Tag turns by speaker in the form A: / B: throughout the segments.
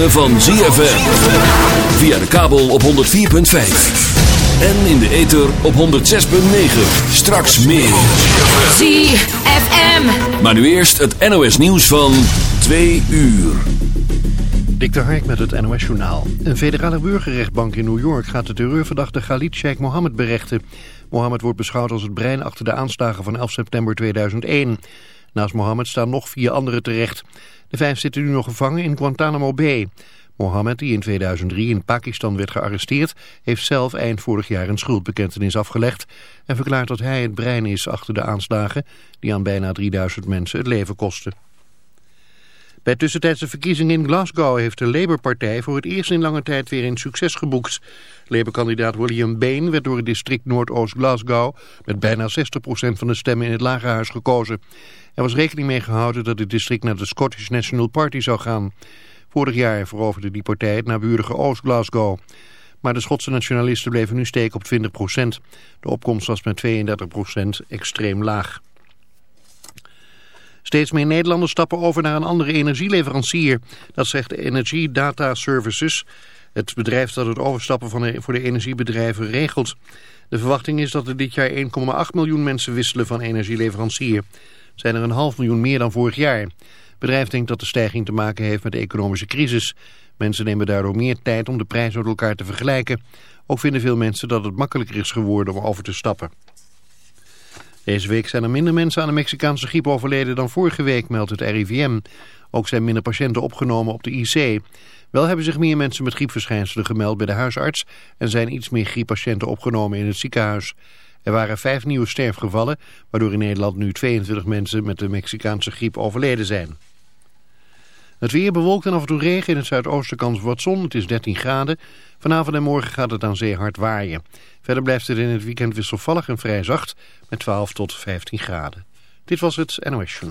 A: Ritme van ZFM. Via de kabel op 104.5. En in de ether op 106.9. Straks meer.
B: ZFM.
A: Maar nu eerst het NOS nieuws van 2 uur.
C: Dik de Hark met het NOS Journaal. Een federale burgerrechtbank in New York gaat de terreurverdachte Khalid Sheikh Mohammed berechten. Mohammed wordt beschouwd als het brein achter de aanslagen van 11 september 2001. Naast Mohammed staan nog vier anderen terecht. De vijf zitten nu nog gevangen in Guantanamo Bay. Mohammed, die in 2003 in Pakistan werd gearresteerd, heeft zelf eind vorig jaar een schuldbekentenis afgelegd en verklaart dat hij het brein is achter de aanslagen die aan bijna 3000 mensen het leven kosten. Bij tussentijdse verkiezingen in Glasgow heeft de Labour-partij voor het eerst in lange tijd weer een succes geboekt. Labour-kandidaat William Bain werd door het district Noordoost Glasgow met bijna 60% van de stemmen in het lagerhuis gekozen. Er was rekening mee gehouden dat het district naar de Scottish National Party zou gaan. Vorig jaar veroverde die partij het naburige Oost-Glasgow. Maar de Schotse nationalisten bleven nu steken op 20%. De opkomst was met 32% extreem laag. Steeds meer Nederlanders stappen over naar een andere energieleverancier. Dat zegt Energy Data Services, het bedrijf dat het overstappen van voor de energiebedrijven regelt. De verwachting is dat er dit jaar 1,8 miljoen mensen wisselen van energieleverancier. Zijn er een half miljoen meer dan vorig jaar. Het bedrijf denkt dat de stijging te maken heeft met de economische crisis. Mensen nemen daardoor meer tijd om de prijs met elkaar te vergelijken. Ook vinden veel mensen dat het makkelijker is geworden om over te stappen. Deze week zijn er minder mensen aan de Mexicaanse griep overleden dan vorige week, meldt het RIVM. Ook zijn minder patiënten opgenomen op de IC. Wel hebben zich meer mensen met griepverschijnselen gemeld bij de huisarts... en zijn iets meer grieppatiënten opgenomen in het ziekenhuis. Er waren vijf nieuwe sterfgevallen, waardoor in Nederland nu 22 mensen met de Mexicaanse griep overleden zijn. Het weer bewolkt en af en toe regen. In het zuidoosten kans wat zon. Het is 13 graden. Vanavond en morgen gaat het aan zee hard waaien. Verder blijft het in het weekend wisselvallig en vrij zacht. Met 12 tot 15 graden. Dit was het NOS Show.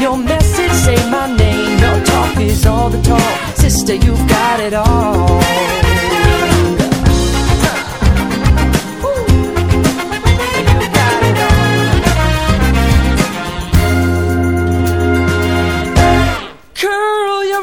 D: Your message, say my name. Your talk is all the talk. Sister, you've got it all. Curl your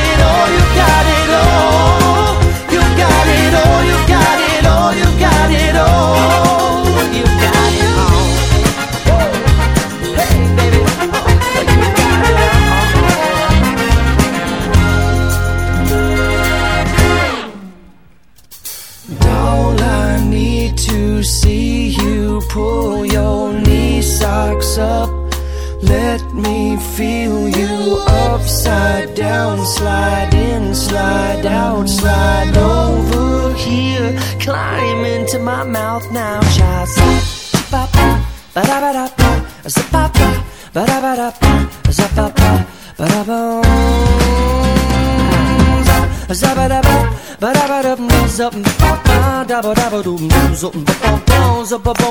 D: into my mouth now, child. Ba ba ba da ba da ba, ba ba ba da ba da ba, ba ba ba da ba. Zabba-dabba, ba-dabba-dum, zup, ba-ba, dabba-dabba-dum, zup, ba-ba-bum, zup-ba-bum-bum-bum-bum-bum-bum.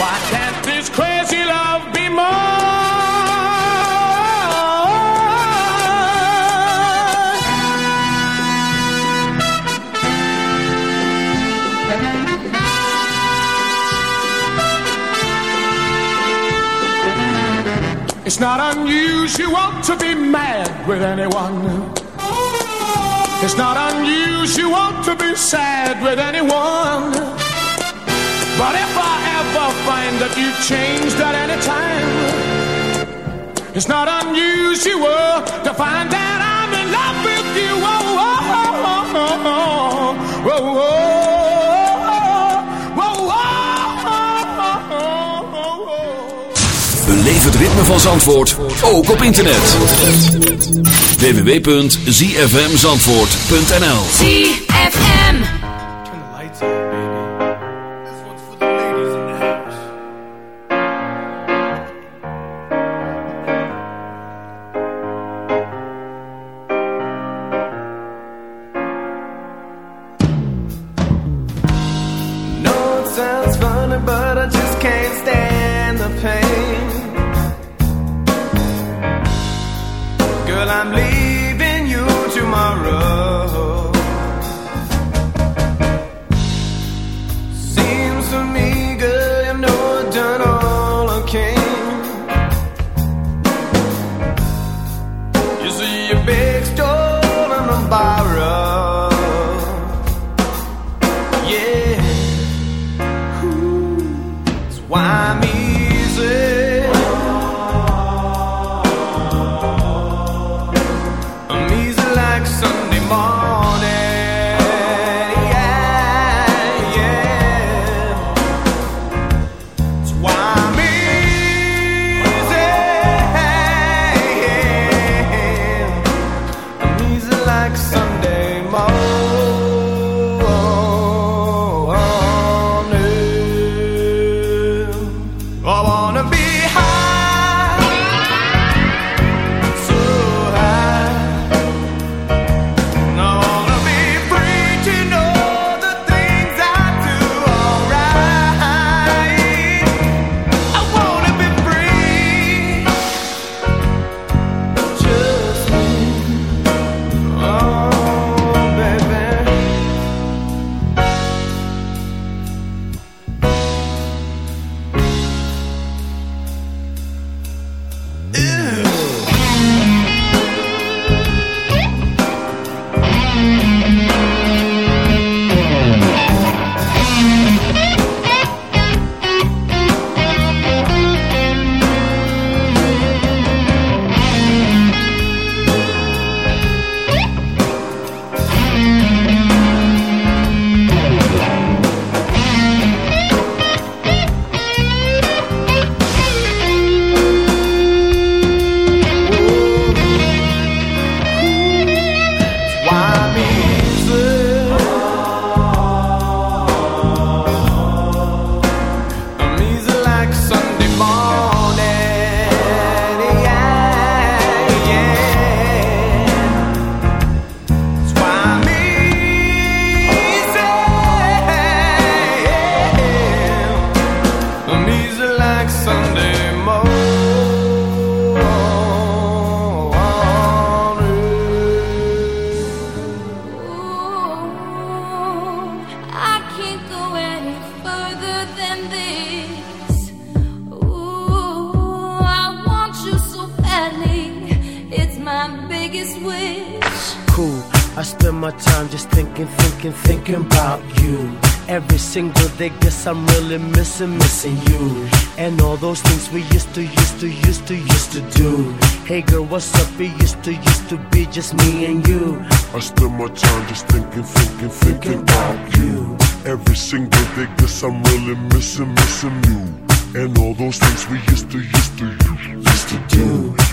E: Why can't this crazy love be more? It's not unusual to be mad with anyone. It's not unusual to be sad with anyone. But if I ever find that you've changed at any time, it's not unusual to find that I'm in love with you. Oh, oh, oh, oh, oh, oh, oh, oh.
F: Beleef het ritme van Zandvoort ook op internet. www.zfmzandvoort.nl
G: ZFM.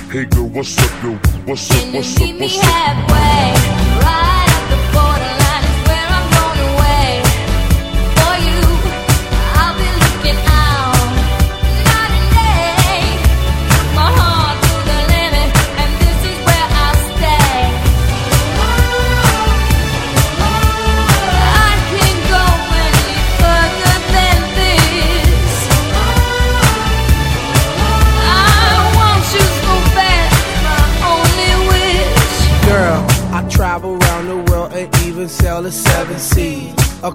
H: Hey girl, what's up,
I: yo? What's up, what's up, what's up? Meet me
J: halfway, right?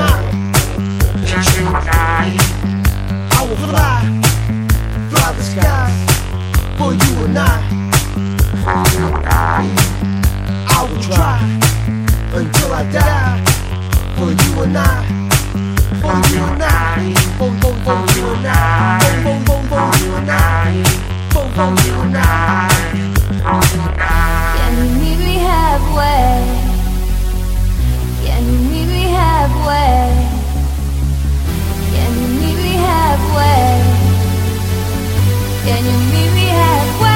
J: I. You
H: and I. I will fly the skies for you and I. I. Will try until I die for you and I. For you and I. For, for, for you and I. For, for, for, for you and I. For, you and I.
J: Can you meet me halfway? Can you meet me halfway? Can you meet me halfway? Can you meet me halfway?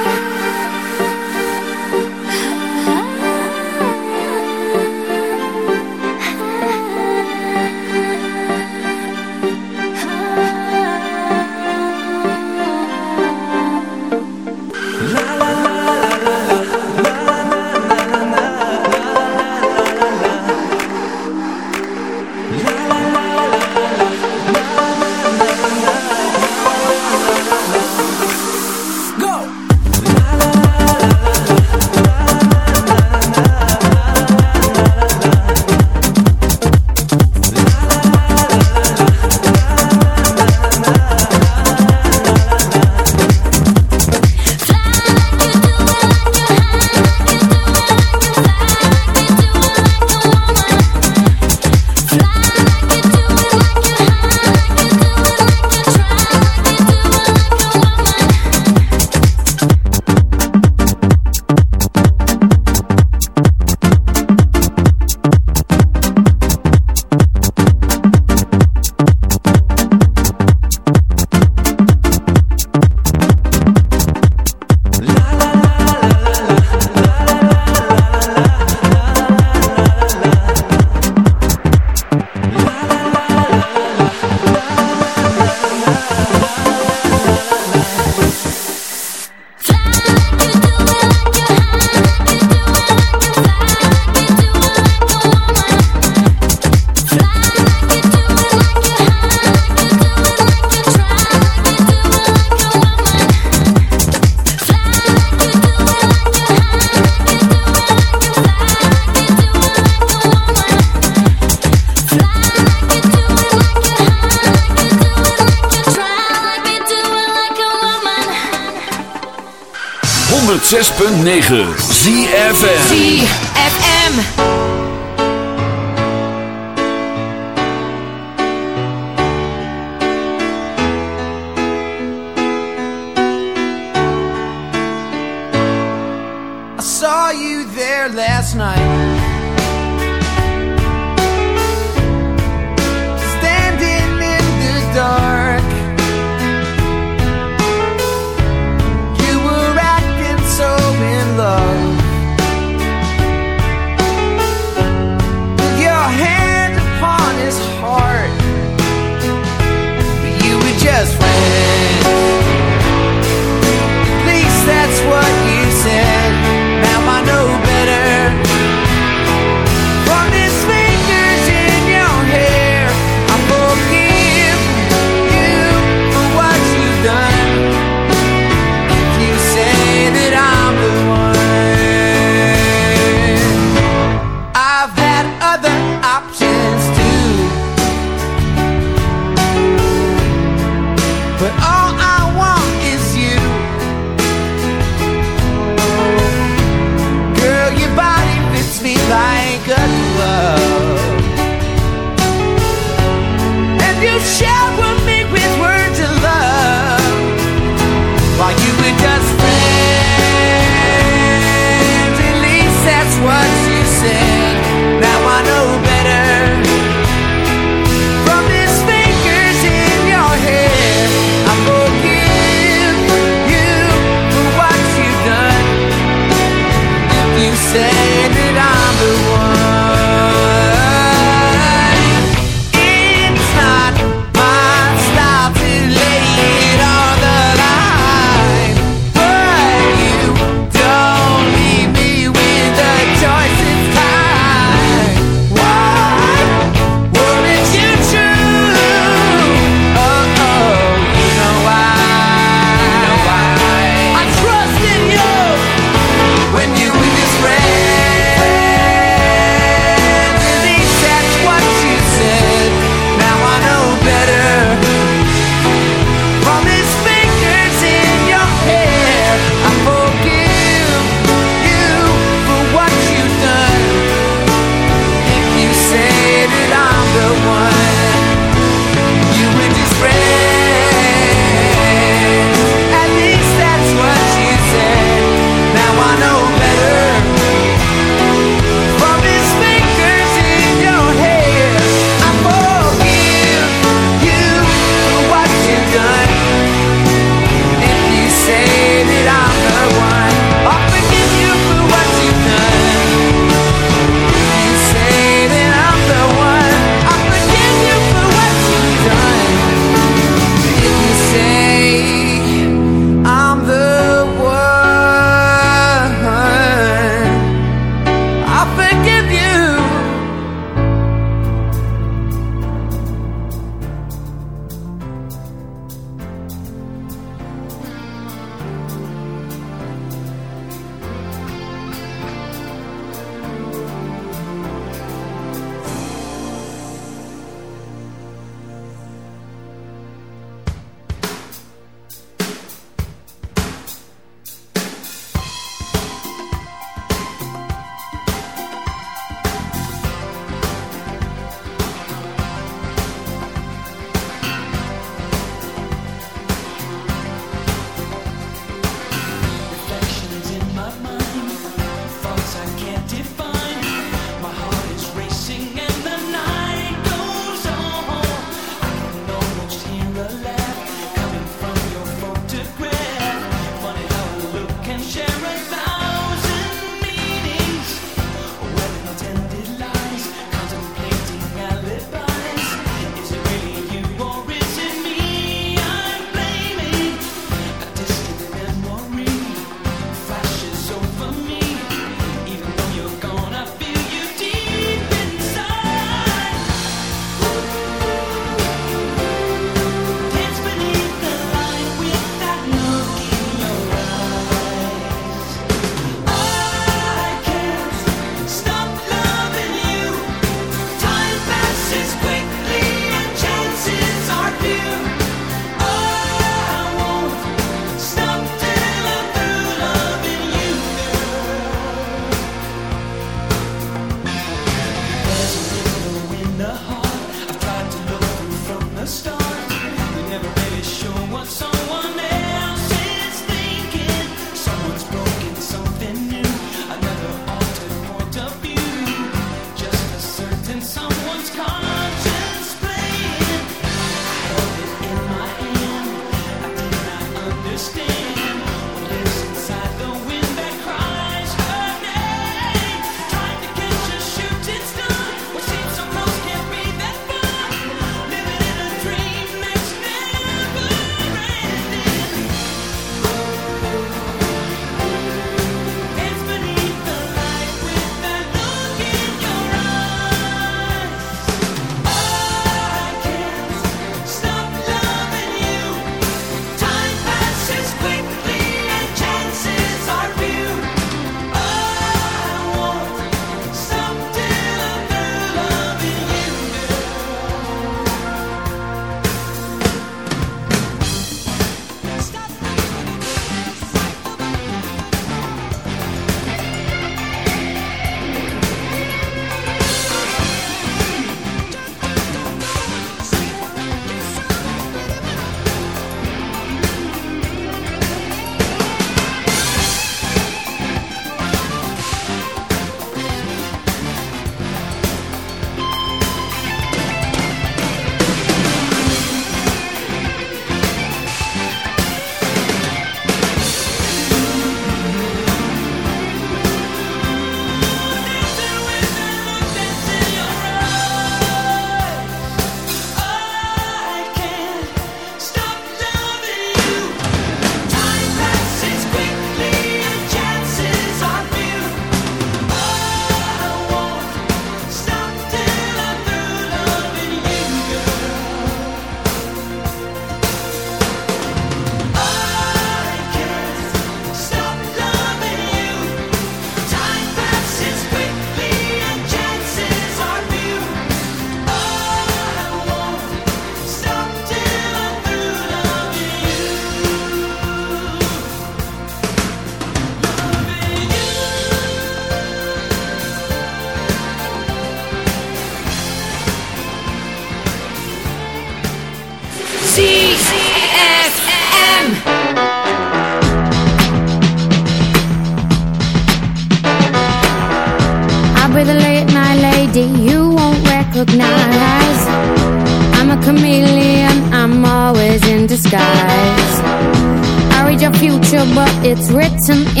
K: it's
L: written